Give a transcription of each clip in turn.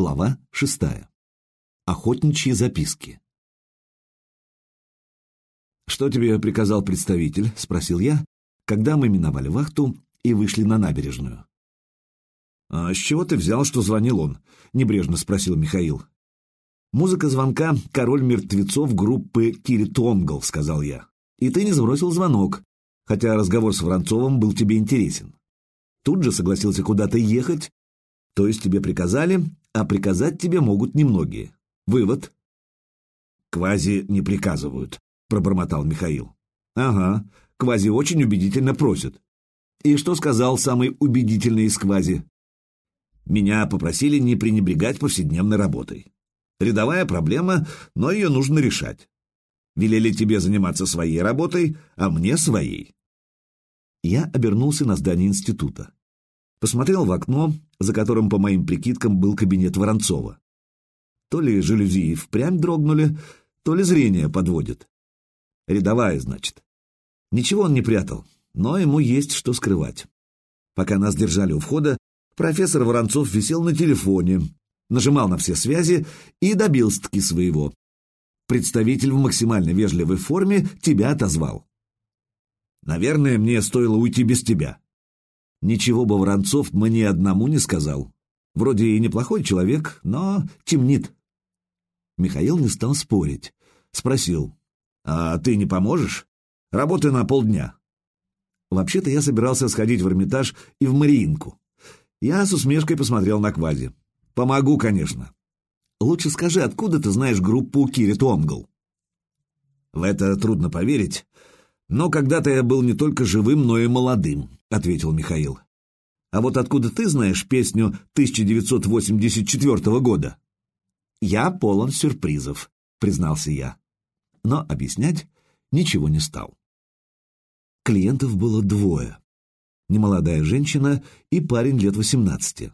Глава шестая. Охотничьи записки. «Что тебе приказал представитель?» — спросил я, когда мы миновали вахту и вышли на набережную. «А с чего ты взял, что звонил он?» — небрежно спросил Михаил. «Музыка звонка — король мертвецов группы Кири Тонгл», — сказал я. «И ты не сбросил звонок, хотя разговор с Воронцовым был тебе интересен. Тут же согласился куда-то ехать, то есть тебе приказали, а приказать тебе могут немногие. Вывод. «Квази не приказывают», — пробормотал Михаил. «Ага, Квази очень убедительно просят». «И что сказал самый убедительный из Квази?» «Меня попросили не пренебрегать повседневной работой. Рядовая проблема, но ее нужно решать. Велели тебе заниматься своей работой, а мне своей». Я обернулся на здание института. Посмотрел в окно, за которым, по моим прикидкам, был кабинет Воронцова. То ли жалюзи впрямь дрогнули, то ли зрение подводит. Рядовая, значит. Ничего он не прятал, но ему есть что скрывать. Пока нас держали у входа, профессор Воронцов висел на телефоне, нажимал на все связи и добился-таки своего. Представитель в максимально вежливой форме тебя отозвал. Наверное, мне стоило уйти без тебя. Ничего бы Воронцов мне одному не сказал. Вроде и неплохой человек, но темнит. Михаил не стал спорить. Спросил, «А ты не поможешь? Работаю на полдня». Вообще-то я собирался сходить в Эрмитаж и в Мариинку. Я с усмешкой посмотрел на Квази. «Помогу, конечно. Лучше скажи, откуда ты знаешь группу Кири Тонгл?» В это трудно поверить, но когда-то я был не только живым, но и молодым, ответил Михаил. А вот откуда ты знаешь песню 1984 года? Я полон сюрпризов, признался я. Но объяснять ничего не стал. Клиентов было двое. Немолодая женщина и парень лет 18.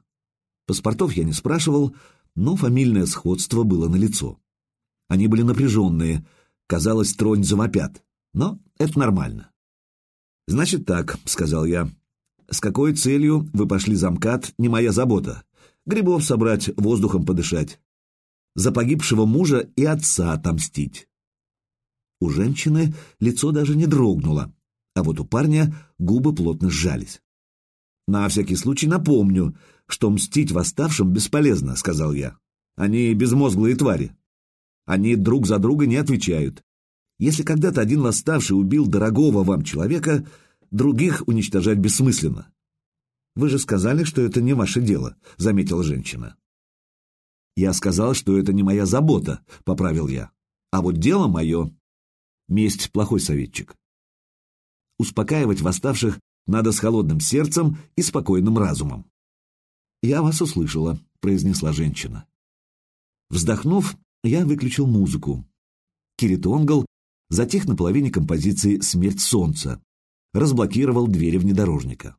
Паспортов я не спрашивал, но фамильное сходство было налицо. Они были напряженные, казалось, тронь завопят. Но это нормально. «Значит так», — сказал я. «С какой целью вы пошли за МКАД, не моя забота. Грибов собрать, воздухом подышать. За погибшего мужа и отца отомстить». У женщины лицо даже не дрогнуло, а вот у парня губы плотно сжались. «На всякий случай напомню, что мстить восставшим бесполезно», — сказал я. «Они безмозглые твари. Они друг за друга не отвечают. Если когда-то один восставший убил дорогого вам человека, других уничтожать бессмысленно. Вы же сказали, что это не ваше дело, заметила женщина. Я сказал, что это не моя забота, поправил я. А вот дело мое. Месть плохой советчик. Успокаивать восставших надо с холодным сердцем и спокойным разумом. «Я вас услышала», — произнесла женщина. Вздохнув, я выключил музыку. Киритонгл затих на половине композиции «Смерть солнца», разблокировал двери внедорожника.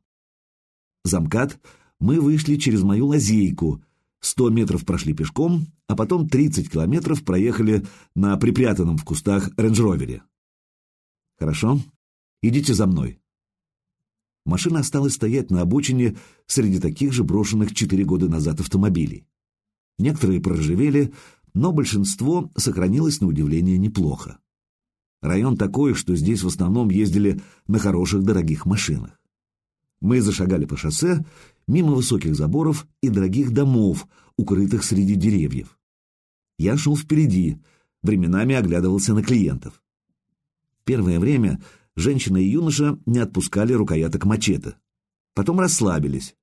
Замкат мы вышли через мою лазейку, сто метров прошли пешком, а потом тридцать километров проехали на припрятанном в кустах рейндж-ровере. «Хорошо, идите за мной». Машина осталась стоять на обочине среди таких же брошенных четыре года назад автомобилей. Некоторые проржавели, но большинство сохранилось на удивление неплохо. Район такой, что здесь в основном ездили на хороших дорогих машинах. Мы зашагали по шоссе, мимо высоких заборов и дорогих домов, укрытых среди деревьев. Я шел впереди, временами оглядывался на клиентов. Первое время женщина и юноша не отпускали рукояток мачете. Потом расслабились.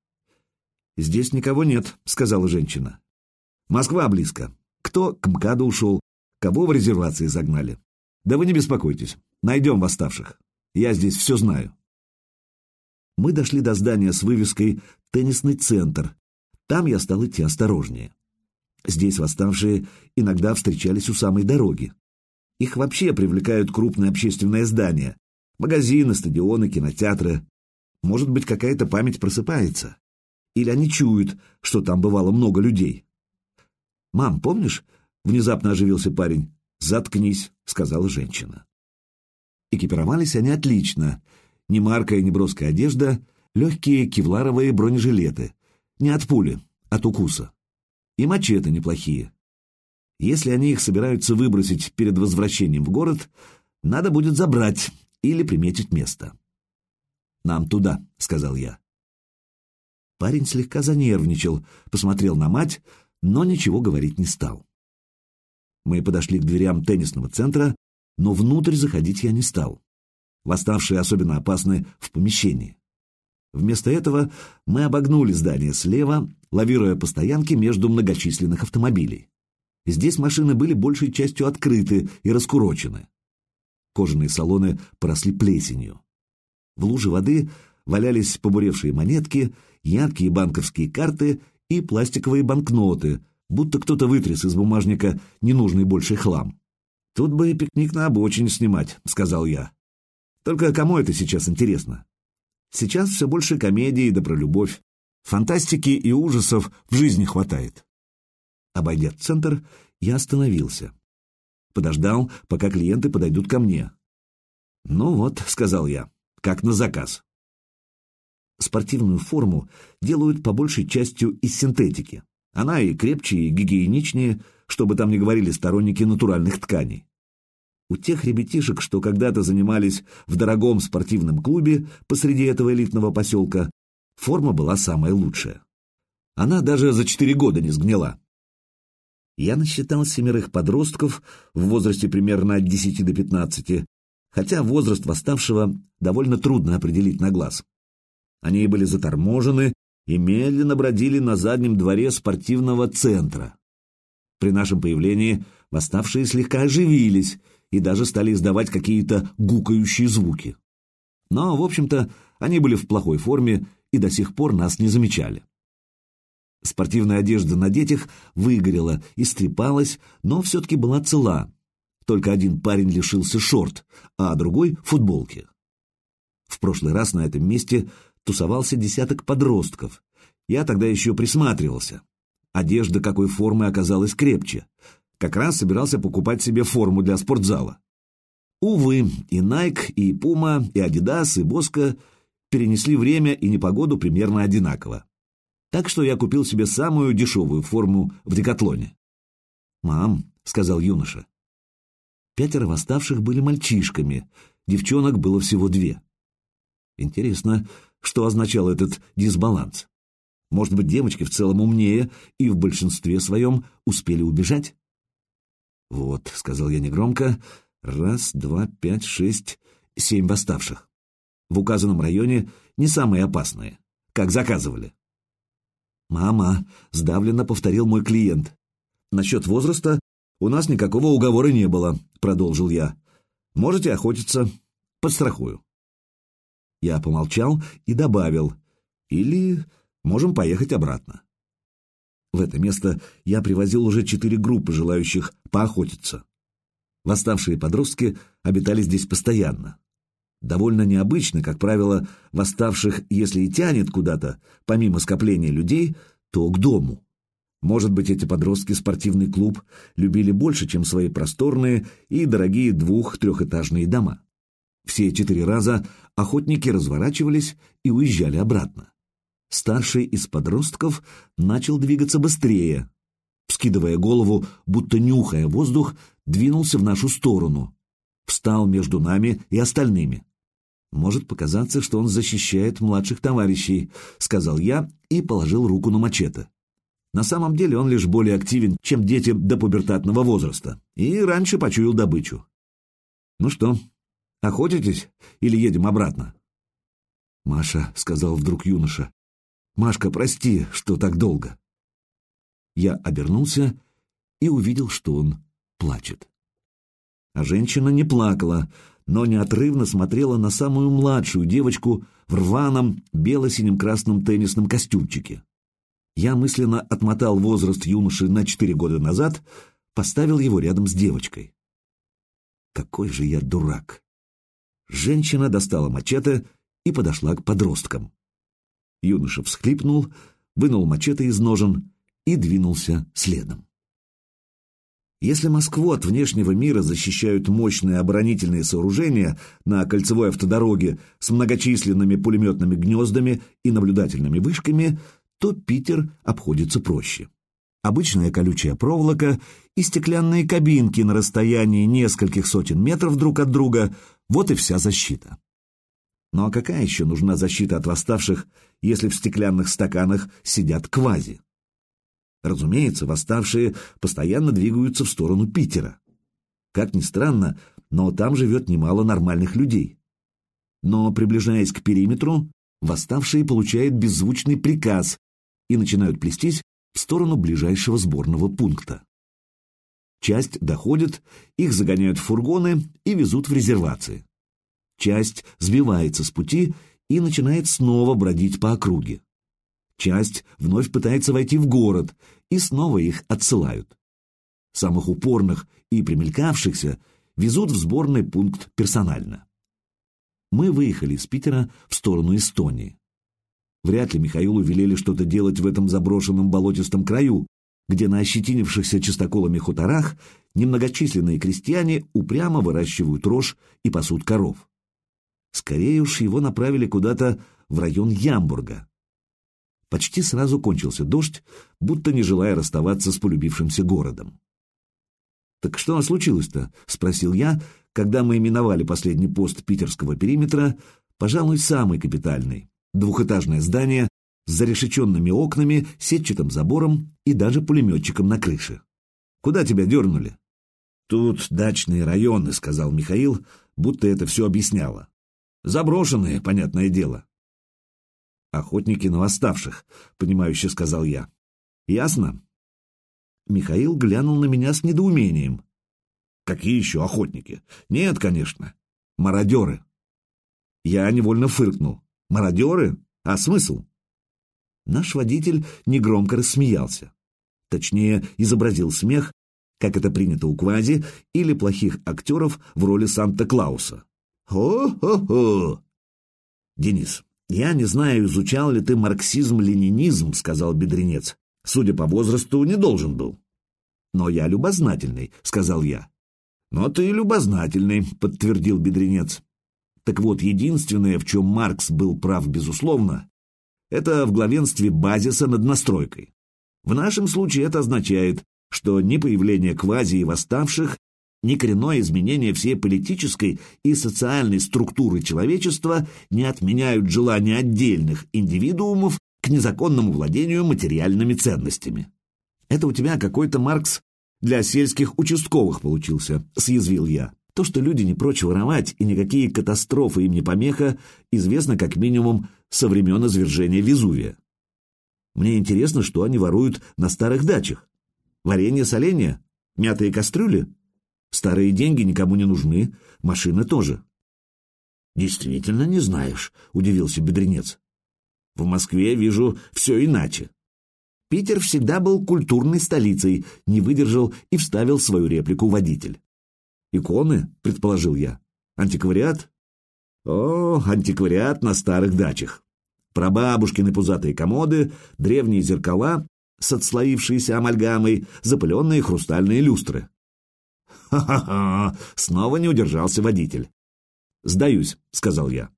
«Здесь никого нет», — сказала женщина. «Москва близко. Кто к МКАДу ушел, кого в резервации загнали. Да вы не беспокойтесь, найдем восставших. Я здесь все знаю. Мы дошли до здания с вывеской «Теннисный центр». Там я стал идти осторожнее. Здесь восставшие иногда встречались у самой дороги. Их вообще привлекают крупные общественные здания. Магазины, стадионы, кинотеатры. Может быть, какая-то память просыпается. Или они чуют, что там бывало много людей. «Мам, помнишь?» — внезапно оживился парень. «Заткнись», — сказала женщина. Экипировались они отлично. Ни маркая, ни броская одежда, легкие кевларовые бронежилеты. Не от пули, от укуса. И мачете неплохие. Если они их собираются выбросить перед возвращением в город, надо будет забрать или приметить место. «Нам туда», — сказал я. Парень слегка занервничал, посмотрел на мать, но ничего говорить не стал. Мы подошли к дверям теннисного центра, но внутрь заходить я не стал. Восставшие особенно опасны в помещении. Вместо этого мы обогнули здание слева, лавируя по стоянке между многочисленных автомобилей. Здесь машины были большей частью открыты и раскурочены. Кожаные салоны поросли плесенью. В луже воды валялись побуревшие монетки, яркие банковские карты и пластиковые банкноты, будто кто-то вытряс из бумажника ненужный больший хлам. «Тут бы и пикник на обочине снимать», — сказал я. «Только кому это сейчас интересно? Сейчас все больше комедии да про любовь. Фантастики и ужасов в жизни хватает». Обойдя центр, я остановился. Подождал, пока клиенты подойдут ко мне. «Ну вот», — сказал я, — «как на заказ». Спортивную форму делают по большей частью из синтетики. Она и крепче, и гигиеничнее, чтобы там не говорили сторонники натуральных тканей. У тех ребятишек, что когда-то занимались в дорогом спортивном клубе посреди этого элитного поселка, форма была самая лучшая. Она даже за четыре года не сгнила я насчитал семерых подростков в возрасте примерно от 10 до 15, хотя возраст восставшего довольно трудно определить на глаз. Они были заторможены и медленно бродили на заднем дворе спортивного центра. При нашем появлении восставшие слегка оживились и даже стали издавать какие-то гукающие звуки. Но, в общем-то, они были в плохой форме и до сих пор нас не замечали. Спортивная одежда на детях выгорела, истрепалась, но все-таки была цела. Только один парень лишился шорт, а другой — футболки. В прошлый раз на этом месте тусовался десяток подростков. Я тогда еще присматривался. Одежда какой формы оказалась крепче. Как раз собирался покупать себе форму для спортзала. Увы, и Nike, и Puma, и Adidas, и Bosco перенесли время и непогоду примерно одинаково так что я купил себе самую дешевую форму в декатлоне. «Мам», — сказал юноша. Пятеро восставших были мальчишками, девчонок было всего две. Интересно, что означал этот дисбаланс? Может быть, девочки в целом умнее и в большинстве своем успели убежать? «Вот», — сказал я негромко, — «раз, два, пять, шесть, семь восставших. В указанном районе не самые опасные, как заказывали». «Мама», — сдавленно повторил мой клиент. «Насчет возраста у нас никакого уговора не было», — продолжил я. «Можете охотиться. Подстрахую». Я помолчал и добавил. «Или можем поехать обратно». В это место я привозил уже четыре группы желающих поохотиться. Восставшие подростки обитали здесь постоянно. Довольно необычно, как правило, восставших, если и тянет куда-то, помимо скопления людей, то к дому. Может быть, эти подростки спортивный клуб любили больше, чем свои просторные и дорогие двух-трехэтажные дома. Все четыре раза охотники разворачивались и уезжали обратно. Старший из подростков начал двигаться быстрее. Вскидывая голову, будто нюхая воздух, двинулся в нашу сторону. Встал между нами и остальными. «Может показаться, что он защищает младших товарищей», — сказал я и положил руку на мачете. На самом деле он лишь более активен, чем дети до пубертатного возраста, и раньше почуял добычу. «Ну что, охотитесь или едем обратно?» «Маша», — сказал вдруг юноша, — «Машка, прости, что так долго». Я обернулся и увидел, что он плачет. А женщина не плакала, но неотрывно смотрела на самую младшую девочку в рваном бело-синем красном теннисном костюмчике. Я мысленно отмотал возраст юноши на четыре года назад, поставил его рядом с девочкой. Какой же я дурак! Женщина достала мачете и подошла к подросткам. Юноша всхлипнул, вынул мачете из ножен и двинулся следом. Если Москву от внешнего мира защищают мощные оборонительные сооружения на кольцевой автодороге с многочисленными пулеметными гнездами и наблюдательными вышками, то Питер обходится проще. Обычная колючая проволока и стеклянные кабинки на расстоянии нескольких сотен метров друг от друга — вот и вся защита. Ну а какая еще нужна защита от восставших, если в стеклянных стаканах сидят квази? Разумеется, восставшие постоянно двигаются в сторону Питера. Как ни странно, но там живет немало нормальных людей. Но, приближаясь к периметру, восставшие получают беззвучный приказ и начинают плестись в сторону ближайшего сборного пункта. Часть доходит, их загоняют в фургоны и везут в резервации. Часть сбивается с пути и начинает снова бродить по округе. Часть вновь пытается войти в город, и снова их отсылают. Самых упорных и примелькавшихся везут в сборный пункт персонально. Мы выехали из Питера в сторону Эстонии. Вряд ли Михаилу велели что-то делать в этом заброшенном болотистом краю, где на ощетинившихся чистоколами хуторах немногочисленные крестьяне упрямо выращивают рожь и пасут коров. Скорее уж его направили куда-то в район Ямбурга. Почти сразу кончился дождь, будто не желая расставаться с полюбившимся городом. «Так что случилось-то?» — спросил я, когда мы именовали последний пост питерского периметра, пожалуй, самый капитальный, двухэтажное здание с зарешеченными окнами, сетчатым забором и даже пулеметчиком на крыше. «Куда тебя дернули?» «Тут дачные районы», — сказал Михаил, будто это все объясняло. «Заброшенные, понятное дело». «Охотники на восставших», — понимающе сказал я. «Ясно?» Михаил глянул на меня с недоумением. «Какие еще охотники?» «Нет, конечно. Мародеры». Я невольно фыркнул. «Мародеры? А смысл?» Наш водитель негромко рассмеялся. Точнее, изобразил смех, как это принято у Квази или плохих актеров в роли Санта-Клауса. «Хо-хо-хо!» «Денис, я не знаю, изучал ли ты марксизм-ленинизм», — сказал бедренец. «Судя по возрасту, не должен был». «Но я любознательный», — сказал я. «Но ты любознательный», — подтвердил бедренец. Так вот, единственное, в чем Маркс был прав безусловно, это в главенстве базиса над настройкой. В нашем случае это означает, что ни появление квази и восставших, ни коренное изменение всей политической и социальной структуры человечества не отменяют желания отдельных индивидуумов к незаконному владению материальными ценностями. Это у тебя какой-то Маркс для сельских участковых получился, съязвил я. То, что люди не прочь воровать и никакие катастрофы им не помеха, известно как минимум со времен извержения Везувия. Мне интересно, что они воруют на старых дачах. Варенье-соленье? Мятые кастрюли? Старые деньги никому не нужны, машины тоже. Действительно не знаешь, удивился бедренец. В Москве вижу все иначе. Питер всегда был культурной столицей, не выдержал и вставил свою реплику водитель. «Иконы?» — предположил я. «Антиквариат?» «О, антиквариат на старых дачах. Прабабушкины пузатые комоды, древние зеркала с отслоившейся амальгамой, запыленные хрустальные люстры». «Ха-ха-ха!» — снова не удержался водитель. «Сдаюсь», — сказал я.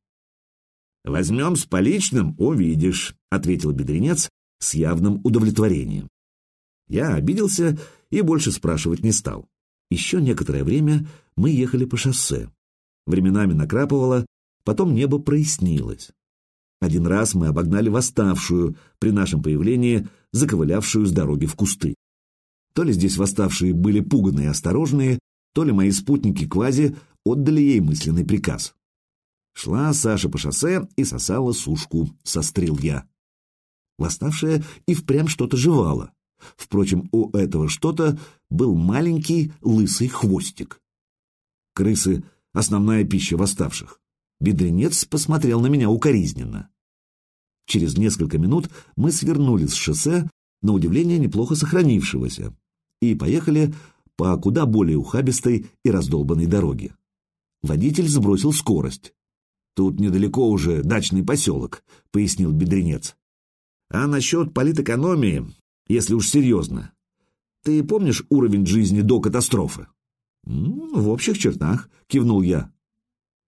«Возьмем с поличным, увидишь», — ответил бедренец с явным удовлетворением. Я обиделся и больше спрашивать не стал. Еще некоторое время мы ехали по шоссе. Временами накрапывало, потом небо прояснилось. Один раз мы обогнали восставшую, при нашем появлении заковылявшую с дороги в кусты. То ли здесь восставшие были пуганные и осторожные, то ли мои спутники Квази отдали ей мысленный приказ. Шла Саша по шоссе и сосала сушку, сострил я. Восставшая и впрямь что-то жевала. Впрочем, у этого что-то был маленький лысый хвостик. Крысы — основная пища восставших. Бедренец посмотрел на меня укоризненно. Через несколько минут мы свернули с шоссе, на удивление неплохо сохранившегося, и поехали по куда более ухабистой и раздолбанной дороге. Водитель сбросил скорость. «Тут недалеко уже дачный поселок», — пояснил бедренец. «А насчет политэкономии если уж серьезно. Ты помнишь уровень жизни до катастрофы? В общих чертах, кивнул я.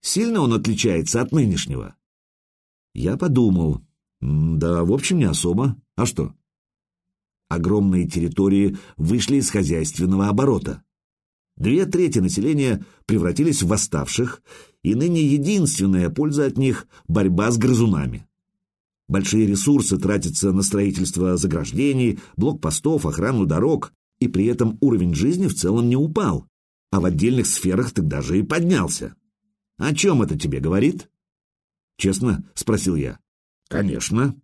Сильно он отличается от нынешнего? Я подумал. Да, в общем, не особо. А что? Огромные территории вышли из хозяйственного оборота. Две трети населения превратились в восставших, и ныне единственная польза от них – борьба с грызунами. Большие ресурсы тратятся на строительство заграждений, блокпостов, охрану дорог, и при этом уровень жизни в целом не упал, а в отдельных сферах так даже и поднялся. О чем это тебе говорит? Честно? — спросил я. Конечно.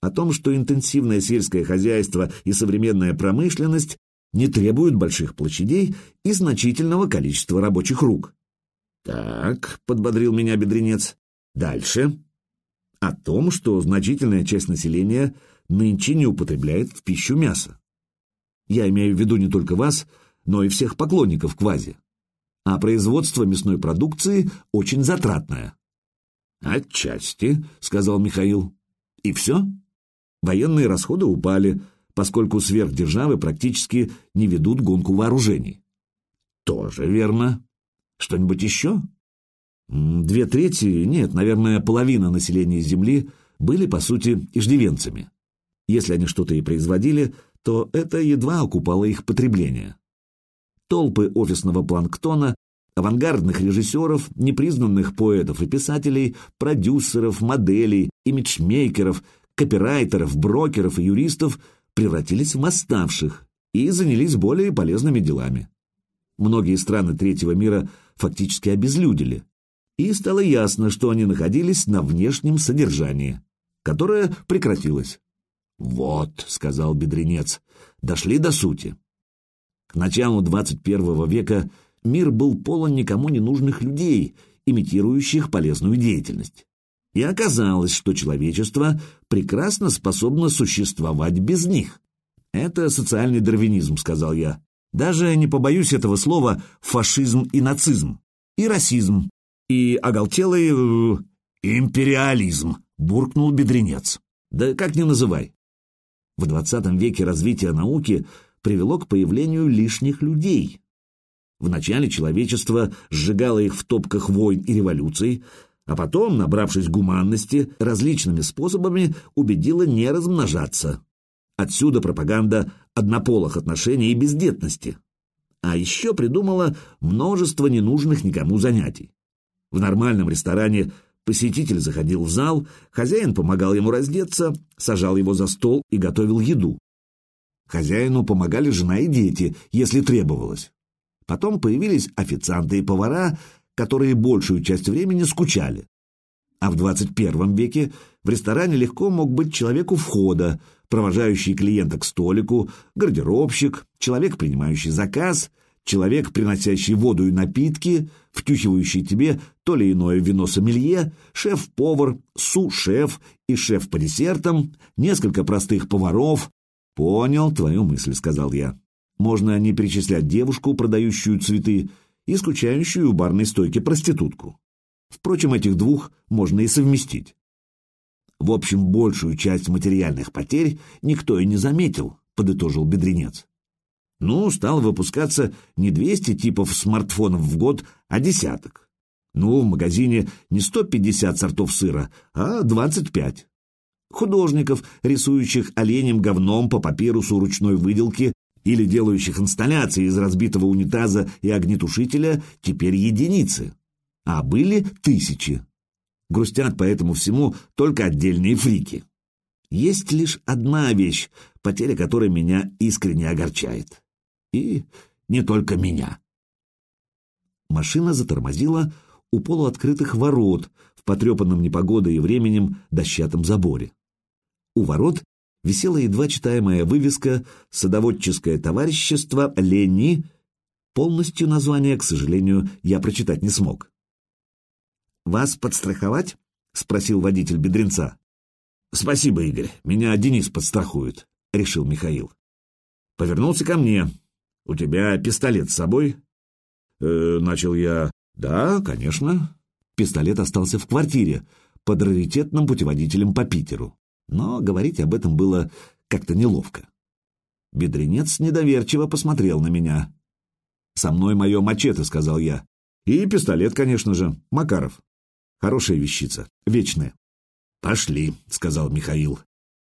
О том, что интенсивное сельское хозяйство и современная промышленность не требуют больших площадей и значительного количества рабочих рук. Так, — подбодрил меня бедренец. Дальше о том, что значительная часть населения нынче не употребляет в пищу мясо. Я имею в виду не только вас, но и всех поклонников квази. А производство мясной продукции очень затратное. «Отчасти», — сказал Михаил. «И все? Военные расходы упали, поскольку сверхдержавы практически не ведут гонку вооружений». «Тоже верно. Что-нибудь еще?» Две трети, нет, наверное, половина населения Земли были, по сути, иждивенцами. Если они что-то и производили, то это едва окупало их потребление. Толпы офисного планктона, авангардных режиссеров, непризнанных поэтов и писателей, продюсеров, моделей, имиджмейкеров, копирайтеров, брокеров и юристов превратились в восставших и занялись более полезными делами. Многие страны третьего мира фактически обезлюдили, и стало ясно, что они находились на внешнем содержании, которое прекратилось. «Вот», — сказал бедренец, — «дошли до сути». К началу 21 века мир был полон никому не нужных людей, имитирующих полезную деятельность. И оказалось, что человечество прекрасно способно существовать без них. «Это социальный дарвинизм», — сказал я. «Даже не побоюсь этого слова фашизм и нацизм. И расизм, и оголтелый э, империализм, буркнул бедренец. Да как ни называй. В двадцатом веке развитие науки привело к появлению лишних людей. Вначале человечество сжигало их в топках войн и революций, а потом, набравшись гуманности, различными способами убедило не размножаться. Отсюда пропаганда однополых отношений и бездетности. А еще придумала множество ненужных никому занятий. В нормальном ресторане посетитель заходил в зал, хозяин помогал ему раздеться, сажал его за стол и готовил еду. Хозяину помогали жена и дети, если требовалось. Потом появились официанты и повара, которые большую часть времени скучали. А в 21 веке в ресторане легко мог быть человек у входа, провожающий клиента к столику, гардеробщик, человек, принимающий заказ — человек, приносящий воду и напитки, втюхивающий тебе то ли иное вино сомелье, шеф-повар, су-шеф и шеф по десертам, несколько простых поваров. «Понял твою мысль», — сказал я. «Можно не перечислять девушку, продающую цветы, и скучающую у барной стойки проститутку. Впрочем, этих двух можно и совместить». В общем, большую часть материальных потерь никто и не заметил, подытожил бедренец. Ну, стал выпускаться не 200 типов смартфонов в год, а десяток. Ну, в магазине не 150 сортов сыра, а 25. Художников, рисующих оленем говном по папирусу ручной выделки или делающих инсталляции из разбитого унитаза и огнетушителя, теперь единицы. А были тысячи. Грустят по этому всему только отдельные фрики. Есть лишь одна вещь, потеря которой меня искренне огорчает. И не только меня. Машина затормозила у полуоткрытых ворот в потрепанном непогодой и временем дощатом заборе. У ворот висела едва читаемая вывеска «Садоводческое товарищество Лени». Полностью название, к сожалению, я прочитать не смог. «Вас подстраховать?» — спросил водитель бедренца. «Спасибо, Игорь, меня Денис подстрахует», — решил Михаил. Повернулся ко мне. «У тебя пистолет с собой?» э, Начал я. «Да, конечно». Пистолет остался в квартире, под раритетным путеводителем по Питеру. Но говорить об этом было как-то неловко. Бедренец недоверчиво посмотрел на меня. «Со мной мое мачете», — сказал я. «И пистолет, конечно же, Макаров. Хорошая вещица, вечная». «Пошли», — сказал Михаил.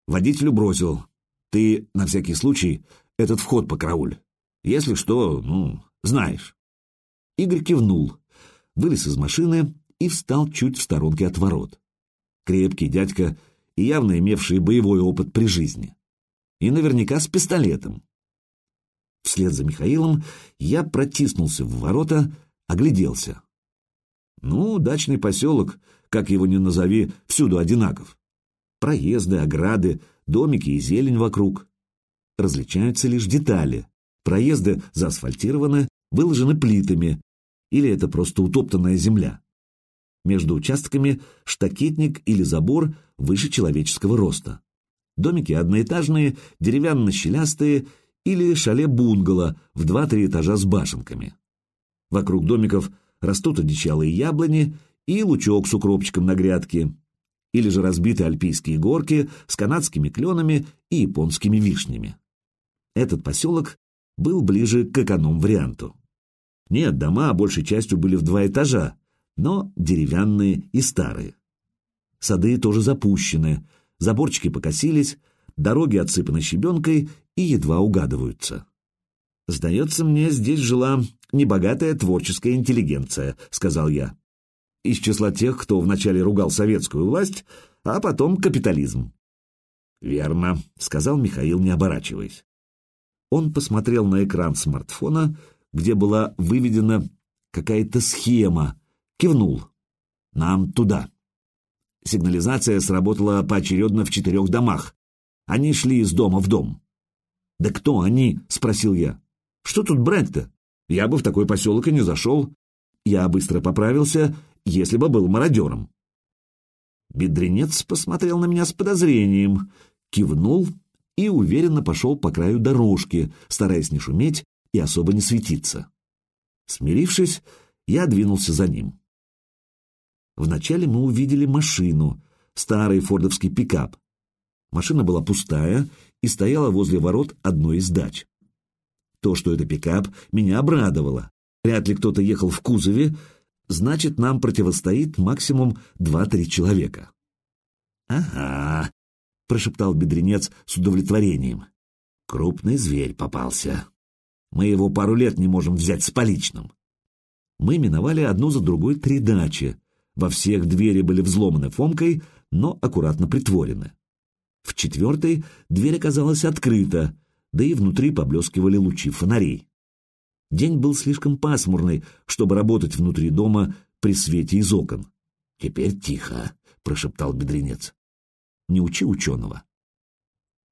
Водителю бросил. «Ты на всякий случай, этот вход покарауль. Если что, ну, знаешь. Игорь кивнул, вылез из машины и встал чуть в сторонке от ворот. Крепкий дядька и явно имевший боевой опыт при жизни. И наверняка с пистолетом. Вслед за Михаилом я протиснулся в ворота, огляделся. Ну, дачный поселок, как его ни назови, всюду одинаков. Проезды, ограды, домики и зелень вокруг. Различаются лишь детали. Проезды заасфальтированы, выложены плитами, или это просто утоптанная земля. Между участками штакетник или забор выше человеческого роста. Домики одноэтажные, деревянно-щелястые или шале-бунгало в два-три этажа с башенками. Вокруг домиков растут одичалые яблони и лучок с укропчиком на грядке, или же разбитые альпийские горки с канадскими кленами и японскими вишнями. Этот поселок был ближе к эконом-варианту. Нет, дома большей частью были в два этажа, но деревянные и старые. Сады тоже запущены, заборчики покосились, дороги отсыпаны щебенкой и едва угадываются. «Сдается мне, здесь жила небогатая творческая интеллигенция», — сказал я. «Из числа тех, кто вначале ругал советскую власть, а потом капитализм». «Верно», — сказал Михаил, не оборачиваясь. Он посмотрел на экран смартфона, где была выведена какая-то схема, кивнул. «Нам туда». Сигнализация сработала поочередно в четырех домах. Они шли из дома в дом. «Да кто они?» — спросил я. «Что тут брать-то? Я бы в такой поселок и не зашел. Я быстро поправился, если бы был мародером». Бедренец посмотрел на меня с подозрением, кивнул и уверенно пошел по краю дорожки, стараясь не шуметь и особо не светиться. Смирившись, я двинулся за ним. Вначале мы увидели машину, старый фордовский пикап. Машина была пустая и стояла возле ворот одной из дач. То, что это пикап, меня обрадовало. Вряд ли кто-то ехал в кузове, значит, нам противостоит максимум два-три человека. «Ага», — прошептал бедренец с удовлетворением. «Крупный зверь попался. Мы его пару лет не можем взять с поличным». Мы миновали одну за другой три дачи, во всех двери были взломаны Фомкой, но аккуратно притворены. В четвертой дверь оказалась открыта, да и внутри поблескивали лучи фонарей. День был слишком пасмурный, чтобы работать внутри дома при свете из окон. «Теперь тихо», — прошептал бедренец. «Не учи ученого».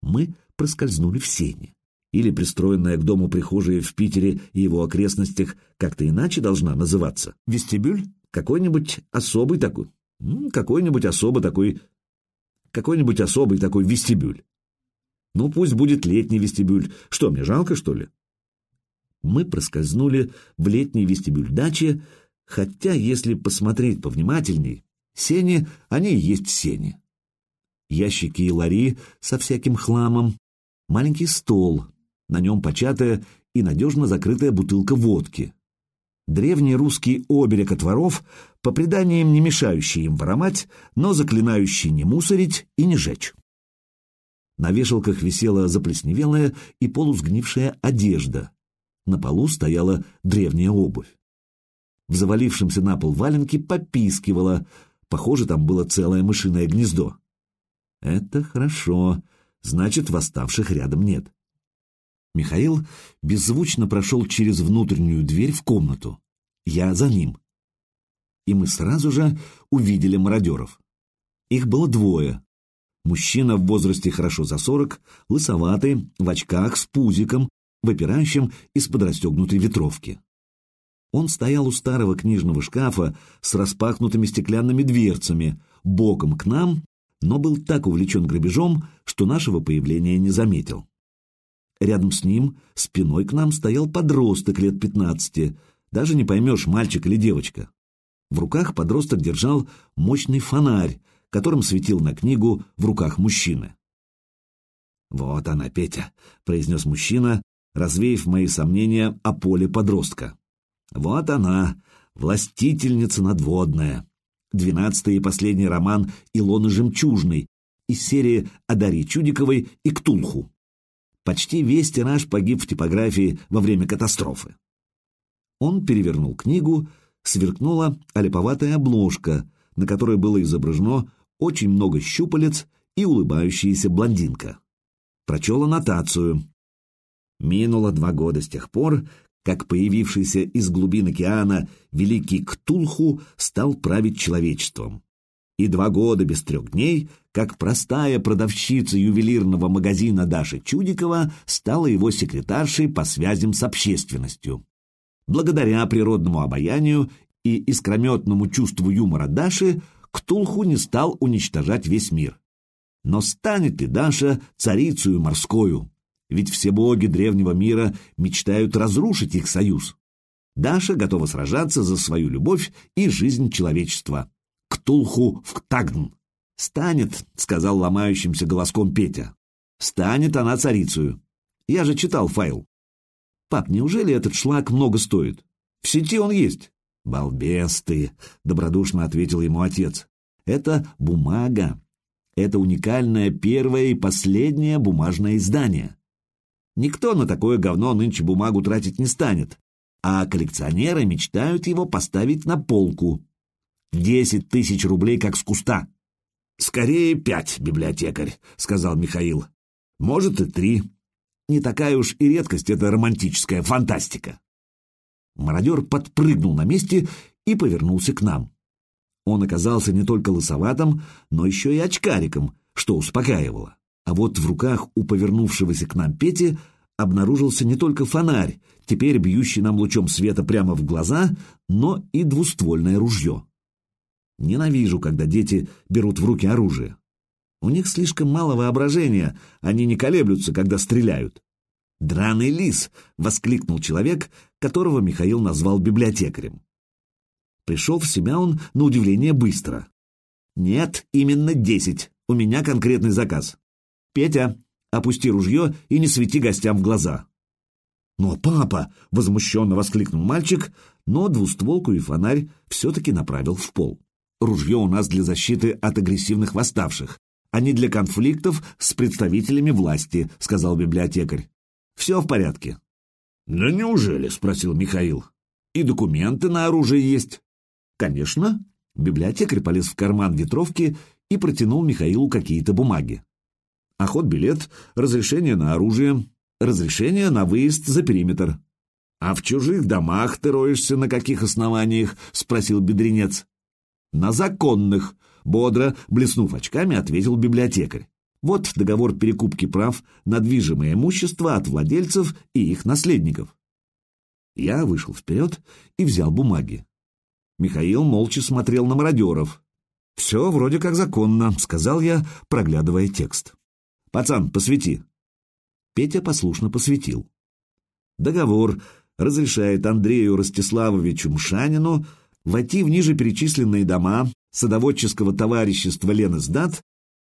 Мы проскользнули в сене. Или пристроенная к дому прихожая в Питере и его окрестностях как-то иначе должна называться. Вестибюль? Какой-нибудь особый такой, какой-нибудь особо такой, какой-нибудь особый такой вестибюль. Ну, пусть будет летний вестибюль. Что, мне жалко, что ли? Мы проскользнули в летний вестибюль дачи, хотя, если посмотреть повнимательней, сени, они и есть сени. Ящики и лари со всяким хламом, маленький стол, на нем початая и надежно закрытая бутылка водки древний русский оберег от воров, по преданиям не мешающий им воровать, но заклинающий не мусорить и не жечь. На вешалках висела заплесневелая и полусгнившая одежда. На полу стояла древняя обувь. В завалившемся на пол валенке попискивало. Похоже, там было целое мышиное гнездо. Это хорошо. Значит, восставших рядом нет. Михаил беззвучно прошел через внутреннюю дверь в комнату. Я за ним. И мы сразу же увидели мародеров. Их было двое. Мужчина в возрасте хорошо за сорок, лысоватый, в очках, с пузиком, выпирающим из-под расстегнутой ветровки. Он стоял у старого книжного шкафа с распахнутыми стеклянными дверцами, боком к нам, но был так увлечен грабежом, что нашего появления не заметил. Рядом с ним, спиной к нам, стоял подросток лет пятнадцати, даже не поймешь, мальчик или девочка. В руках подросток держал мощный фонарь, которым светил на книгу в руках мужчины. «Вот она, Петя», — произнес мужчина, развеяв мои сомнения о поле подростка. «Вот она, властительница надводная». Двенадцатый и последний роман Илоны Жемчужной из серии о Дарье Чудиковой и Ктулху. Почти весь тираж погиб в типографии во время катастрофы. Он перевернул книгу, сверкнула олиповатая обложка, на которой было изображено очень много щупалец и улыбающаяся блондинка. Прочел аннотацию. Минуло два года с тех пор, как появившийся из глубин океана великий Ктулху стал править человечеством. И два года без трех дней, как простая продавщица ювелирного магазина Даша Чудикова стала его секретаршей по связям с общественностью. Благодаря природному обаянию и искрометному чувству юмора Даши, Ктулху не стал уничтожать весь мир. Но станет ли Даша царицею морскою? Ведь все боги древнего мира мечтают разрушить их союз. Даша готова сражаться за свою любовь и жизнь человечества. Ктулху в Ктагн. «Станет», — сказал ломающимся голоском Петя. «Станет она царицею. Я же читал файл». «Пап, неужели этот шлак много стоит? В сети он есть». «Балбес ты», — добродушно ответил ему отец. «Это бумага. Это уникальное первое и последнее бумажное издание. Никто на такое говно нынче бумагу тратить не станет, а коллекционеры мечтают его поставить на полку. Десять тысяч рублей как с куста. «Скорее пять, библиотекарь», — сказал Михаил. «Может и три. Не такая уж и редкость это романтическая фантастика». Мародер подпрыгнул на месте и повернулся к нам. Он оказался не только лысоватым, но еще и очкариком, что успокаивало. А вот в руках у повернувшегося к нам Пети обнаружился не только фонарь, теперь бьющий нам лучом света прямо в глаза, но и двуствольное ружье. Ненавижу, когда дети берут в руки оружие. У них слишком мало воображения, они не колеблются, когда стреляют. «Драный лис!» — воскликнул человек, которого Михаил назвал библиотекарем. Пришел в себя он, на удивление, быстро. «Нет, именно десять. У меня конкретный заказ. Петя, опусти ружье и не свети гостям в глаза». «Но, папа!» — возмущенно воскликнул мальчик, но двустволку и фонарь все-таки направил в пол. Ружье у нас для защиты от агрессивных восставших, а не для конфликтов с представителями власти», — сказал библиотекарь. «Все в порядке». «Да неужели?» — спросил Михаил. «И документы на оружие есть?» «Конечно». Библиотекарь полез в карман ветровки и протянул Михаилу какие-то бумаги. Охот-билет, разрешение на оружие, разрешение на выезд за периметр. «А в чужих домах ты роешься на каких основаниях?» — спросил бедренец. «На законных», — бодро, блеснув очками, ответил библиотекарь. «Вот договор перекупки прав на движимое имущество от владельцев и их наследников». Я вышел вперед и взял бумаги. Михаил молча смотрел на мародеров. «Все вроде как законно», — сказал я, проглядывая текст. «Пацан, посвети». Петя послушно посветил. Договор разрешает Андрею Ростиславовичу Мшанину войти в ниже перечисленные дома садоводческого товарищества Ленэсдат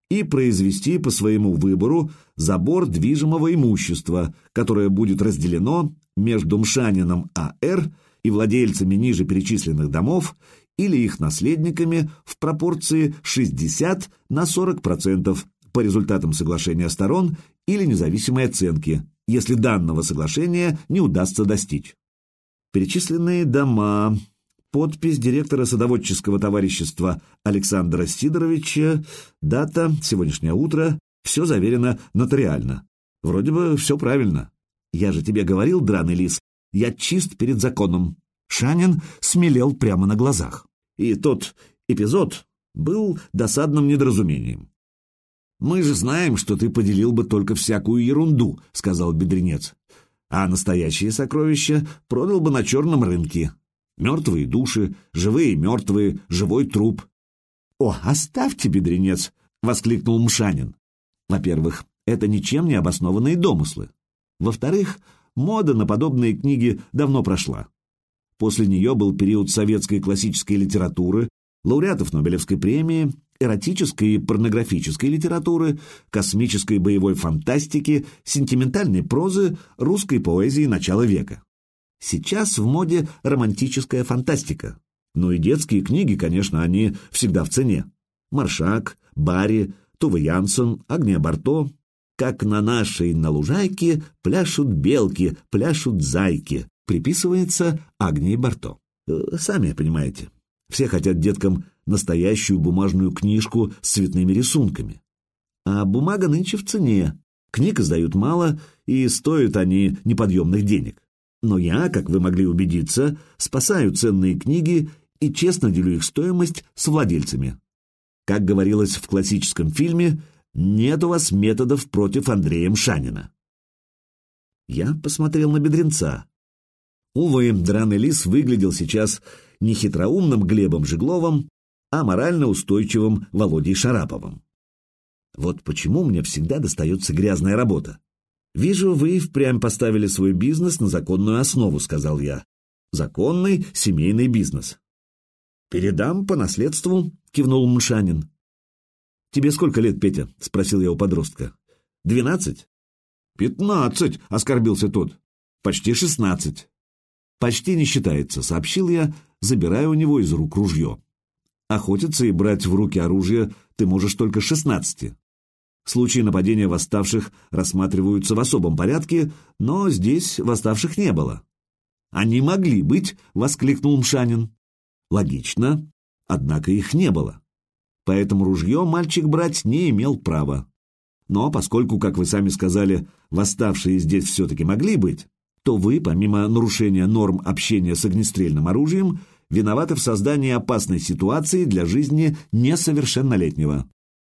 и произвести по своему выбору забор движимого имущества, которое будет разделено между Мшанином А.Р. и владельцами ниже перечисленных домов или их наследниками в пропорции 60 на 40% по результатам соглашения сторон или независимой оценки, если данного соглашения не удастся достичь. Перечисленные дома Подпись директора садоводческого товарищества Александра Сидоровича, дата, сегодняшнее утро, все заверено нотариально. Вроде бы все правильно. Я же тебе говорил, драный лис, я чист перед законом. Шанин смелел прямо на глазах. И тот эпизод был досадным недоразумением. «Мы же знаем, что ты поделил бы только всякую ерунду», — сказал бедренец. «А настоящие сокровища продал бы на черном рынке, Мертвые души, живые мертвые, живой труп. «О, оставьте, бедренец!» — воскликнул Мшанин. «Во-первых, это ничем не обоснованные домыслы. Во-вторых, мода на подобные книги давно прошла. После нее был период советской классической литературы, лауреатов Нобелевской премии, эротической и порнографической литературы, космической боевой фантастики, сентиментальной прозы, русской поэзии начала века. Сейчас в моде романтическая фантастика. Ну и детские книги, конечно, они всегда в цене. Маршак, Барри, Туве Янсен, Агния Барто. как на нашей на лужайке пляшут белки, пляшут зайки, приписывается Агнии Барто. Э, сами понимаете, все хотят деткам настоящую бумажную книжку с цветными рисунками. А бумага нынче в цене. Книг издают мало, и стоят они неподъемных денег. Но я, как вы могли убедиться, спасаю ценные книги и честно делю их стоимость с владельцами. Как говорилось в классическом фильме, нет у вас методов против Андрея Мшанина. Я посмотрел на бедренца. Увы, драный лис выглядел сейчас не хитроумным Глебом Жегловым, а морально устойчивым Володей Шараповым. Вот почему мне всегда достается грязная работа. «Вижу, вы впрямь поставили свой бизнес на законную основу», — сказал я. «Законный семейный бизнес». «Передам по наследству», — кивнул Мшанин. «Тебе сколько лет, Петя?» — спросил я у подростка. «Двенадцать?» «Пятнадцать», — оскорбился тот. «Почти шестнадцать». «Почти не считается», — сообщил я, забирая у него из рук ружье. «Охотиться и брать в руки оружие ты можешь только с шестнадцати. Случаи нападения восставших рассматриваются в особом порядке, но здесь восставших не было. «Они могли быть», — воскликнул Мшанин. «Логично, однако их не было. Поэтому ружье мальчик брать не имел права. Но поскольку, как вы сами сказали, восставшие здесь все-таки могли быть, то вы, помимо нарушения норм общения с огнестрельным оружием, виноваты в создании опасной ситуации для жизни несовершеннолетнего.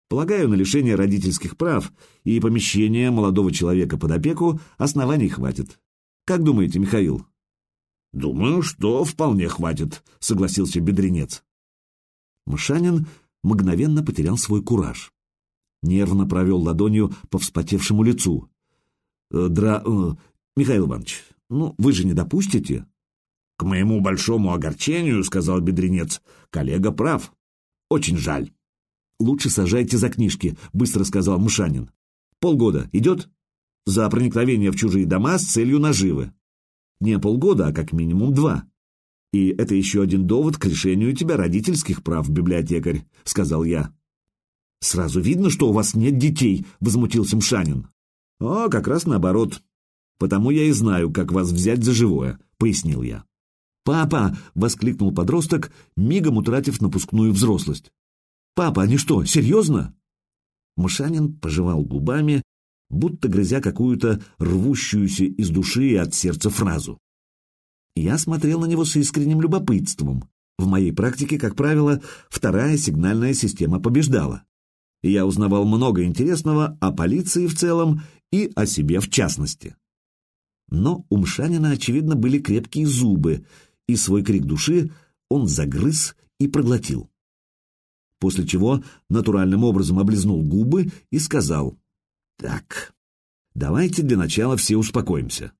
Полагаю, на лишение родительских прав и помещение молодого человека под опеку оснований хватит. Как думаете, Михаил? Думаю, что вполне хватит, согласился бедренец. Мышанин мгновенно потерял свой кураж. Нервно провел ладонью по вспотевшему лицу. «Э, «Дра... Э, Михаил Иванович, ну, вы же не допустите?» «К моему большому огорчению, — сказал бедренец, — коллега прав. Очень жаль». «Лучше сажайте за книжки», — быстро сказал Мушанин. «Полгода идет?» «За проникновение в чужие дома с целью наживы». «Не полгода, а как минимум два». «И это еще один довод к лишению тебя родительских прав, библиотекарь», — сказал я. «Сразу видно, что у вас нет детей», — возмутился Мшанин. «О, как раз наоборот. Потому я и знаю, как вас взять за живое», — пояснил я. «Папа!» — воскликнул подросток, мигом утратив напускную взрослость. «Папа, они что, серьезно?» Мышанин пожевал губами, будто грызя какую-то рвущуюся из души и от сердца фразу. Я смотрел на него с искренним любопытством. В моей практике, как правило, вторая сигнальная система побеждала. Я узнавал много интересного о полиции в целом и о себе в частности. Но у Мшанина, очевидно, были крепкие зубы, и свой крик души он загрыз и проглотил после чего натуральным образом облизнул губы и сказал «Так, давайте для начала все успокоимся».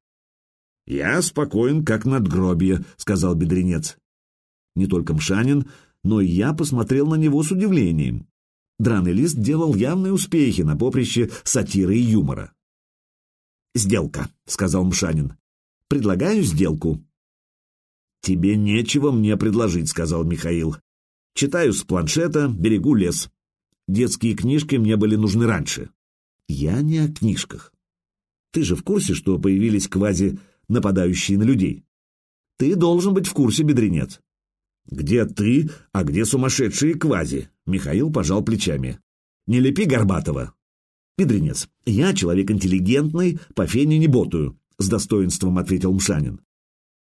«Я спокоен, как надгробие», — сказал бедренец. Не только Мшанин, но и я посмотрел на него с удивлением. Драный лист делал явные успехи на поприще сатиры и юмора. «Сделка», — сказал Мшанин. «Предлагаю сделку». «Тебе нечего мне предложить», — сказал Михаил. Читаю с планшета, берегу лес. Детские книжки мне были нужны раньше. Я не о книжках. Ты же в курсе, что появились квази, нападающие на людей? Ты должен быть в курсе, бедренец. Где ты, а где сумасшедшие квази? Михаил пожал плечами. Не лепи Горбатова. Бедренец, я человек интеллигентный, по фене не ботаю, с достоинством ответил Мшанин.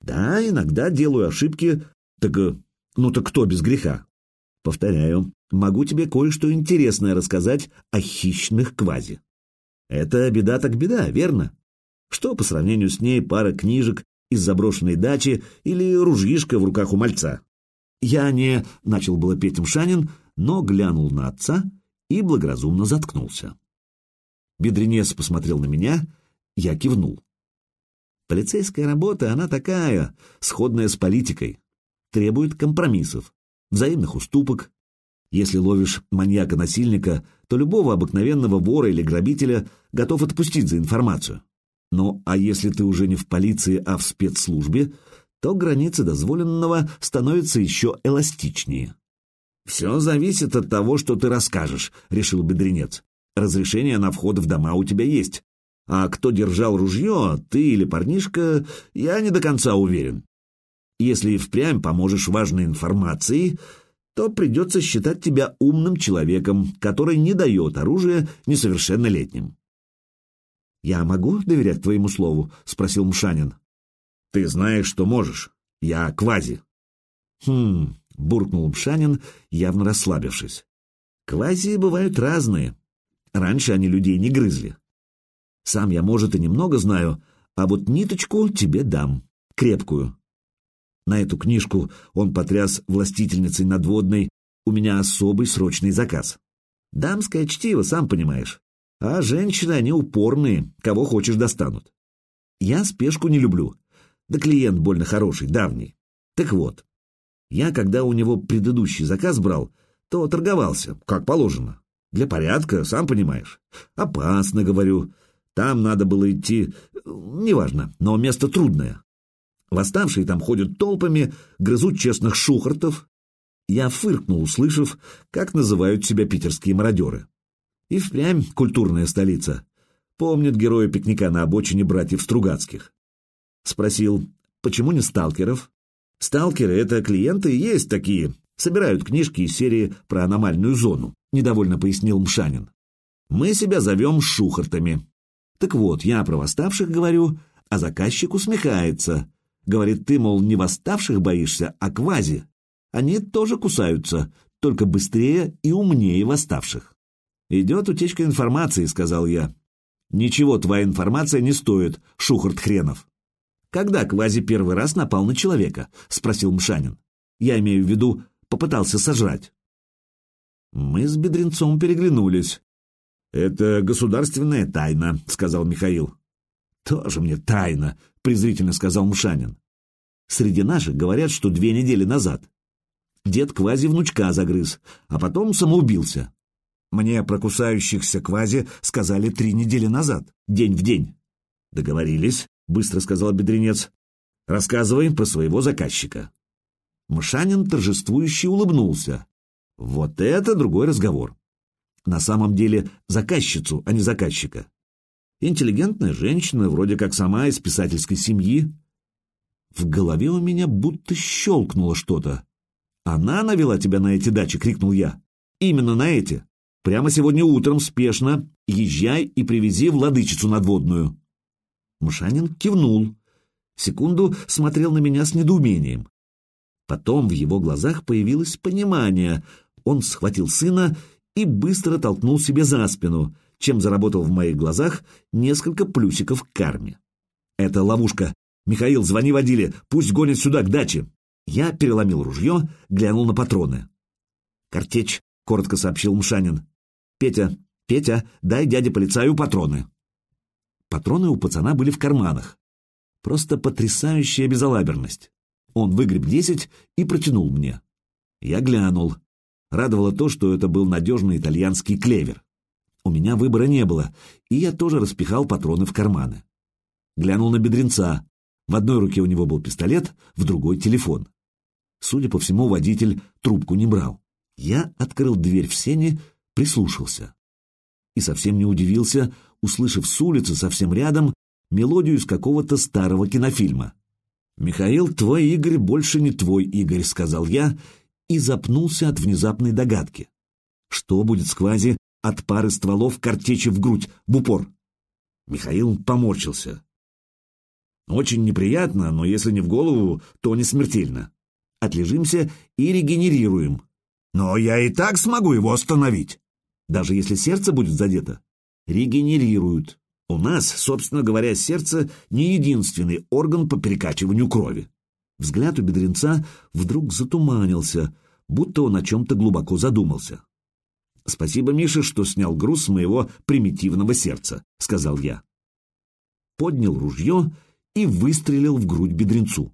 Да, иногда делаю ошибки, так э, ну так кто без греха? Повторяю, могу тебе кое-что интересное рассказать о хищных квази. Это беда так беда, верно? Что по сравнению с ней пара книжек из заброшенной дачи или ружьишка в руках у мальца? Я не... — начал было Петя Шанин, но глянул на отца и благоразумно заткнулся. Бедренец посмотрел на меня, я кивнул. Полицейская работа, она такая, сходная с политикой, требует компромиссов взаимных уступок. Если ловишь маньяка-насильника, то любого обыкновенного вора или грабителя готов отпустить за информацию. Ну, а если ты уже не в полиции, а в спецслужбе, то границы дозволенного становятся еще эластичнее. «Все зависит от того, что ты расскажешь», — решил бедренец. Разрешение на вход в дома у тебя есть. А кто держал ружье, ты или парнишка, я не до конца уверен. Если впрямь поможешь важной информацией, то придется считать тебя умным человеком, который не дает оружие несовершеннолетним. «Я могу доверять твоему слову?» — спросил Мшанин. «Ты знаешь, что можешь. Я квази». «Хм...» — буркнул Мшанин, явно расслабившись. «Квази бывают разные. Раньше они людей не грызли. Сам я, может, и немного знаю, а вот ниточку тебе дам, крепкую. На эту книжку он потряс властительницей надводной «У меня особый срочный заказ». Дамское чтиво, сам понимаешь. А женщины, они упорные, кого хочешь достанут. Я спешку не люблю. Да клиент больно хороший, давний. Так вот, я, когда у него предыдущий заказ брал, то торговался, как положено. Для порядка, сам понимаешь. Опасно, говорю. Там надо было идти... Неважно, но место трудное. Восставшие там ходят толпами, грызут честных шухартов. Я фыркнул, услышав, как называют себя питерские мародеры. И впрямь культурная столица. Помнят героя пикника на обочине братьев Стругацких. Спросил, почему не сталкеров? Сталкеры — это клиенты, есть такие. Собирают книжки из серии про аномальную зону, недовольно пояснил Мшанин. Мы себя зовем шухартами. Так вот, я про восставших говорю, а заказчик усмехается. Говорит, ты, мол, не восставших боишься, а квази. Они тоже кусаются, только быстрее и умнее восставших. «Идет утечка информации», — сказал я. «Ничего твоя информация не стоит, Шухарт хренов». «Когда Квази первый раз напал на человека?» — спросил Мшанин. «Я имею в виду, попытался сожрать». Мы с Бедренцом переглянулись. «Это государственная тайна», — сказал Михаил. «Тоже мне тайна», — презрительно сказал Мшанин. «Среди наших говорят, что две недели назад. Дед Квази внучка загрыз, а потом самоубился. Мне про кусающихся квази сказали три недели назад, день в день. Договорились, быстро сказал бедренец. Рассказывай про своего заказчика. Мшанин торжествующе улыбнулся. Вот это другой разговор. На самом деле заказчицу, а не заказчика. Интеллигентная женщина, вроде как сама из писательской семьи. В голове у меня будто щелкнуло что-то. «Она навела тебя на эти дачи!» — крикнул я. «Именно на эти!» Прямо сегодня утром спешно езжай и привези владычицу надводную. Мшанин кивнул. Секунду смотрел на меня с недоумением. Потом в его глазах появилось понимание. Он схватил сына и быстро толкнул себе за спину, чем заработал в моих глазах несколько плюсиков к карме. «Это ловушка. Михаил, звони водиле, пусть гонит сюда, к даче». Я переломил ружье, глянул на патроны. «Картечь», — коротко сообщил Мшанин. «Петя, Петя, дай дяде-полицаю патроны». Патроны у пацана были в карманах. Просто потрясающая безалаберность. Он выгреб десять и протянул мне. Я глянул. Радовало то, что это был надежный итальянский клевер. У меня выбора не было, и я тоже распихал патроны в карманы. Глянул на бедренца. В одной руке у него был пистолет, в другой — телефон. Судя по всему, водитель трубку не брал. Я открыл дверь в сене прислушался. И совсем не удивился, услышав с улицы совсем рядом мелодию из какого-то старого кинофильма. «Михаил, твой Игорь больше не твой Игорь», — сказал я, и запнулся от внезапной догадки. Что будет с квази от пары стволов картечи в грудь, в упор? Михаил поморщился. «Очень неприятно, но если не в голову, то не смертельно. Отлежимся и регенерируем. Но я и так смогу его остановить даже если сердце будет задето, регенерируют. У нас, собственно говоря, сердце не единственный орган по перекачиванию крови. Взгляд у бедренца вдруг затуманился, будто он о чем-то глубоко задумался. «Спасибо, Миша, что снял груз с моего примитивного сердца», — сказал я. Поднял ружье и выстрелил в грудь бедренцу.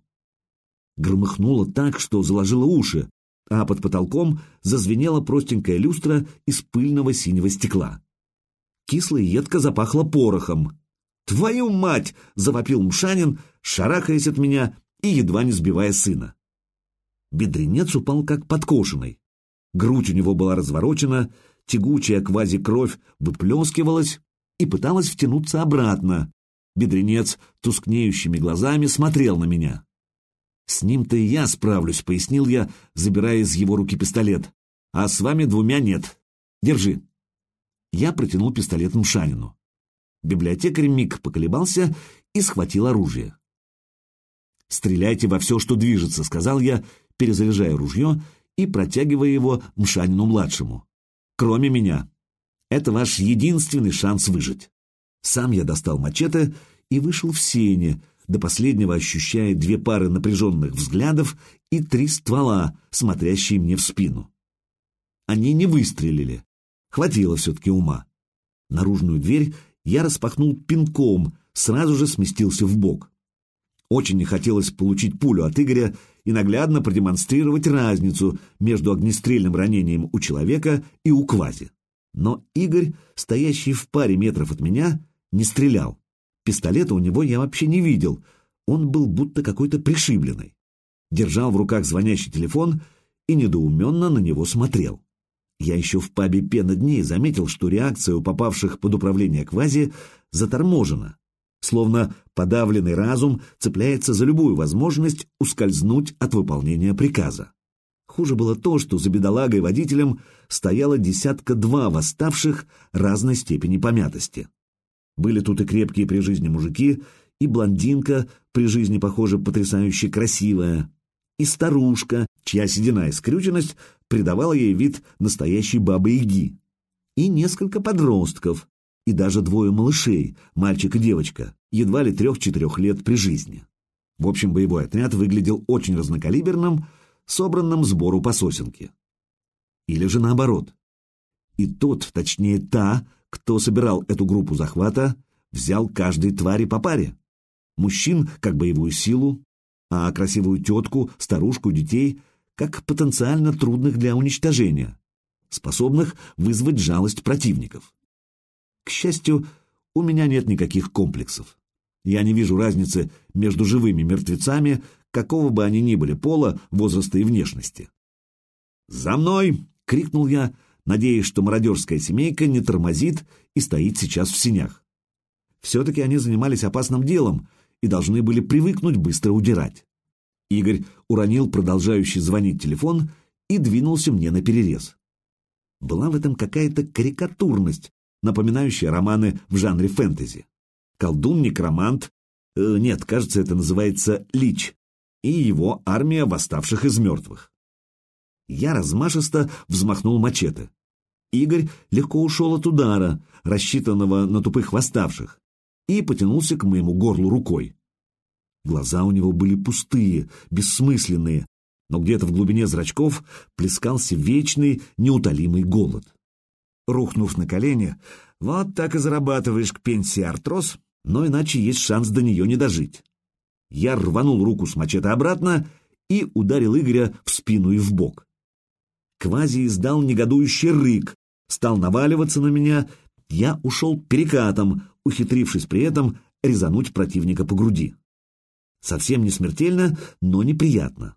Громыхнуло так, что заложило уши, а под потолком зазвенела простенькая люстра из пыльного синего стекла. Кисло и едко запахло порохом. «Твою мать!» — завопил Мшанин, шарахаясь от меня и едва не сбивая сына. Бедренец упал как подкошенный. Грудь у него была разворочена, Тягучая квази-кровь выплескивалась и пыталась втянуться обратно. Бедренец тускнеющими глазами смотрел на меня. «С ним-то и я справлюсь», — пояснил я, забирая из его руки пистолет. «А с вами двумя нет. Держи». Я протянул пистолет Мшанину. Библиотекарь миг поколебался и схватил оружие. «Стреляйте во все, что движется», — сказал я, перезаряжая ружье и протягивая его Мшанину-младшему. «Кроме меня. Это ваш единственный шанс выжить». Сам я достал мачете и вышел в сене, до последнего ощущая две пары напряженных взглядов и три ствола, смотрящие мне в спину. Они не выстрелили. Хватило все-таки ума. Наружную дверь я распахнул пинком, сразу же сместился в бок. Очень не хотелось получить пулю от Игоря и наглядно продемонстрировать разницу между огнестрельным ранением у человека и у квази. Но Игорь, стоящий в паре метров от меня, не стрелял. Пистолета у него я вообще не видел, он был будто какой-то пришибленный. Держал в руках звонящий телефон и недоуменно на него смотрел. Я еще в пабе «Пена дней» заметил, что реакция у попавших под управление квази заторможена, словно подавленный разум цепляется за любую возможность ускользнуть от выполнения приказа. Хуже было то, что за бедолагой-водителем стояло десятка-два восставших разной степени помятости. Были тут и крепкие при жизни мужики, и блондинка, при жизни, похоже, потрясающе красивая, и старушка, чья седина и скрюченность придавала ей вид настоящей бабы-яги, и несколько подростков, и даже двое малышей, мальчик и девочка, едва ли трех-четырех лет при жизни. В общем, боевой отряд выглядел очень разнокалиберным, собранным сбору по сосенке. Или же наоборот. И тот, точнее та, кто собирал эту группу захвата, взял каждой твари по паре. Мужчин как боевую силу, а красивую тетку, старушку, детей как потенциально трудных для уничтожения, способных вызвать жалость противников. К счастью, у меня нет никаких комплексов. Я не вижу разницы между живыми мертвецами, какого бы они ни были пола, возраста и внешности. «За мной!» — крикнул я, надеясь, что мародерская семейка не тормозит и стоит сейчас в синях. Все-таки они занимались опасным делом и должны были привыкнуть быстро удирать. Игорь уронил продолжающий звонить телефон и двинулся мне на перерез. Была в этом какая-то карикатурность, напоминающая романы в жанре фэнтези. Колдун-некромант, э, нет, кажется, это называется Лич, и его армия восставших из мертвых. Я размашисто взмахнул мачете. Игорь легко ушел от удара, рассчитанного на тупых восставших, и потянулся к моему горлу рукой. Глаза у него были пустые, бессмысленные, но где-то в глубине зрачков плескался вечный, неутолимый голод. Рухнув на колени, вот так и зарабатываешь к пенсии артроз, но иначе есть шанс до нее не дожить. Я рванул руку с мачете обратно и ударил Игоря в спину и в бок. Квази издал негодующий рык, стал наваливаться на меня, я ушел перекатом, ухитрившись при этом резануть противника по груди. Совсем не смертельно, но неприятно.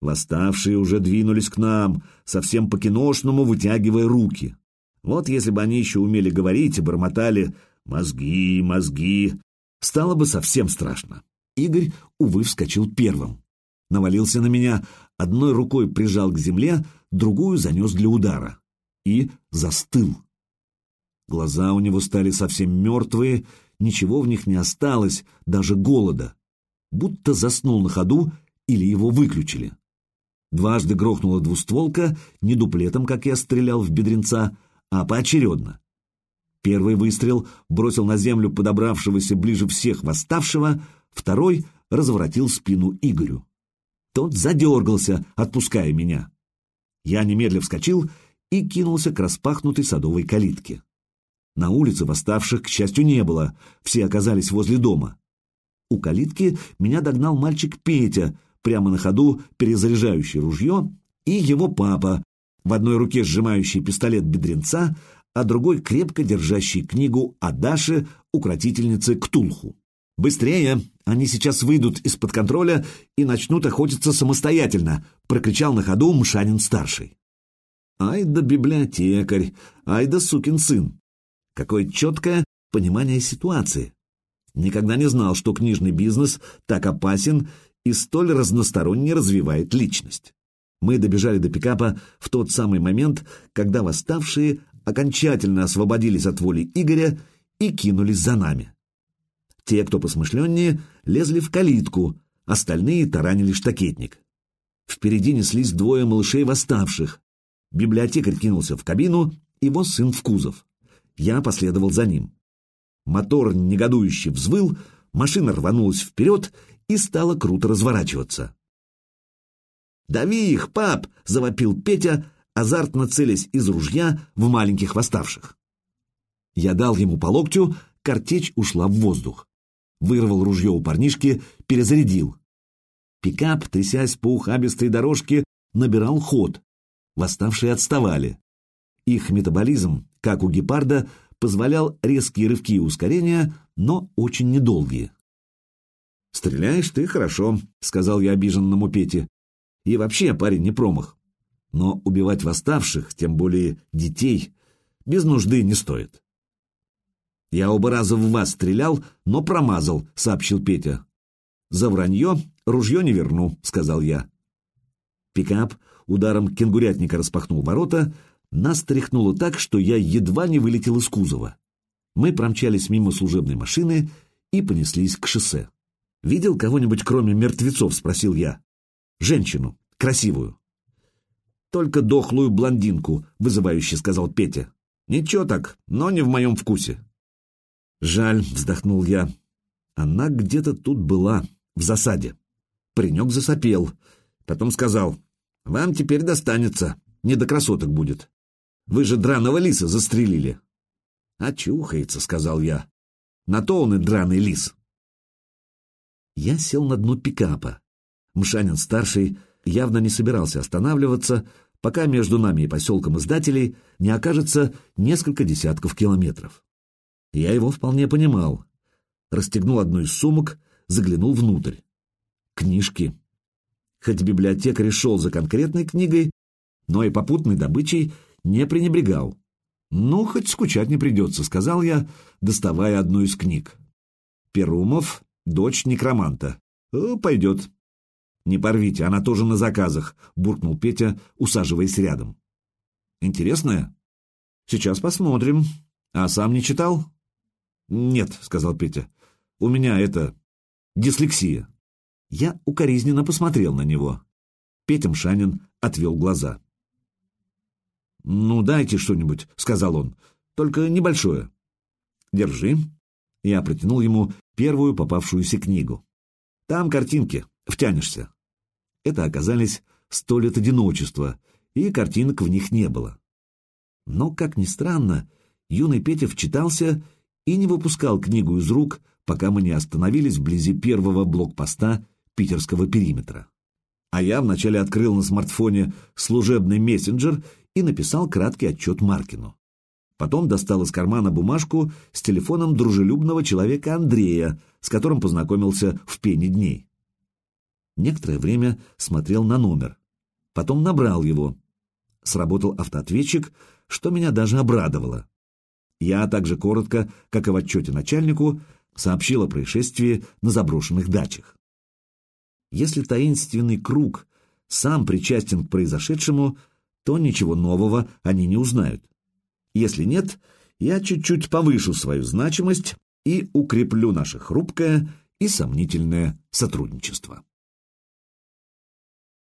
Восставшие уже двинулись к нам, совсем по-киношному вытягивая руки. Вот если бы они еще умели говорить и бормотали «мозги, мозги», стало бы совсем страшно. Игорь, увы, вскочил первым. Навалился на меня, одной рукой прижал к земле, другую занес для удара. И застыл. Глаза у него стали совсем мертвые, ничего в них не осталось, даже голода будто заснул на ходу или его выключили. Дважды грохнула двустволка, не дуплетом, как я стрелял в бедренца, а поочередно. Первый выстрел бросил на землю подобравшегося ближе всех восставшего, второй разворотил спину Игорю. Тот задергался, отпуская меня. Я немедля вскочил и кинулся к распахнутой садовой калитке. На улице восставших, к счастью, не было, все оказались возле дома. У калитки меня догнал мальчик Петя, прямо на ходу перезаряжающий ружье, и его папа, в одной руке сжимающий пистолет бедренца, а другой крепко держащий книгу о Даше, укротительнице Ктулху. «Быстрее! Они сейчас выйдут из-под контроля и начнут охотиться самостоятельно!» — прокричал на ходу Мшанин-старший. Ай да библиотекарь, ай да сукин сын. Какое четкое понимание ситуации. Никогда не знал, что книжный бизнес так опасен и столь разносторонне развивает личность. Мы добежали до пикапа в тот самый момент, когда восставшие окончательно освободились от воли Игоря и кинулись за нами. Те, кто посмышленнее, лезли в калитку, остальные таранили штакетник. Впереди неслись двое малышей восставших. Библиотекарь кинулся в кабину, его сын в кузов. Я последовал за ним. Мотор негодующе взвыл, машина рванулась вперед и стала круто разворачиваться. «Дави их, пап!» — завопил Петя, азартно целясь из ружья в маленьких восставших. Я дал ему по локтю, картечь ушла в воздух. Вырвал ружье у парнишки, перезарядил. Пикап, трясясь по ухабистой дорожке, набирал ход. Восставшие отставали. Их метаболизм, как у гепарда, позволял резкие рывки и ускорения, но очень недолгие. «Стреляешь ты хорошо», — сказал я обиженному Пете. «И вообще, парень, не промах. Но убивать восставших, тем более детей, без нужды не стоит». «Я оба раза в вас стрелял, но промазал», — сообщил Петя. «За вранье ружье не верну», — сказал я. Пикап ударом кенгурятника распахнул ворота, нас тряхнуло так, что я едва не вылетел из кузова. Мы промчались мимо служебной машины и понеслись к шоссе. «Видел кого-нибудь, кроме мертвецов?» — спросил я. «Женщину. Красивую». «Только дохлую блондинку», — вызывающе сказал Петя. «Ничего так, но не в моем вкусе». «Жаль», — вздохнул я. «Она где-то тут была, в засаде». Паренек засопел. Потом сказал, «Вам теперь достанется, не до красоток будет. Вы же драного лиса застрелили». «Очухается», — сказал я. «На то он и драный лис». Я сел на дно пикапа. Мшанин-старший явно не собирался останавливаться, пока между нами и поселком издателей не окажется несколько десятков километров. Я его вполне понимал. Расстегнул одну из сумок, заглянул внутрь. Книжки. Хоть библиотекарь шел за конкретной книгой, но и попутной добычей не пренебрегал. «Ну, хоть скучать не придется», — сказал я, доставая одну из книг. «Перумов Дочь некроманта. Э, пойдет. Не порвите, она тоже на заказах, буркнул Петя, усаживаясь рядом. Интересная? Сейчас посмотрим. А сам не читал? Нет, сказал Петя. У меня это... дислексия. Я укоризненно посмотрел на него. Петя Мшанин отвел глаза. «Ну, дайте что-нибудь», — сказал он, — «только небольшое». «Держи». Я протянул ему первую попавшуюся книгу. Там картинки, втянешься. Это оказались «Сто лет одиночества», и картинок в них не было. Но, как ни странно, юный Петя вчитался и не выпускал книгу из рук, пока мы не остановились вблизи первого блокпоста питерского периметра. А я вначале открыл на смартфоне служебный мессенджер и написал краткий отчет Маркину. Потом достал из кармана бумажку с телефоном дружелюбного человека Андрея, с которым познакомился в пене дней. Некоторое время смотрел на номер. Потом набрал его. Сработал автоответчик, что меня даже обрадовало. Я также коротко, как и в отчете начальнику, сообщил о происшествии на заброшенных дачах. Если таинственный круг сам причастен к произошедшему, то ничего нового они не узнают. Если нет, я чуть-чуть повышу свою значимость и укреплю наше хрупкое и сомнительное сотрудничество.